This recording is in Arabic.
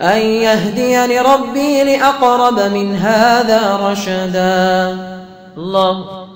أن يهديني ربي لأقرب من هذا رشدا. الله.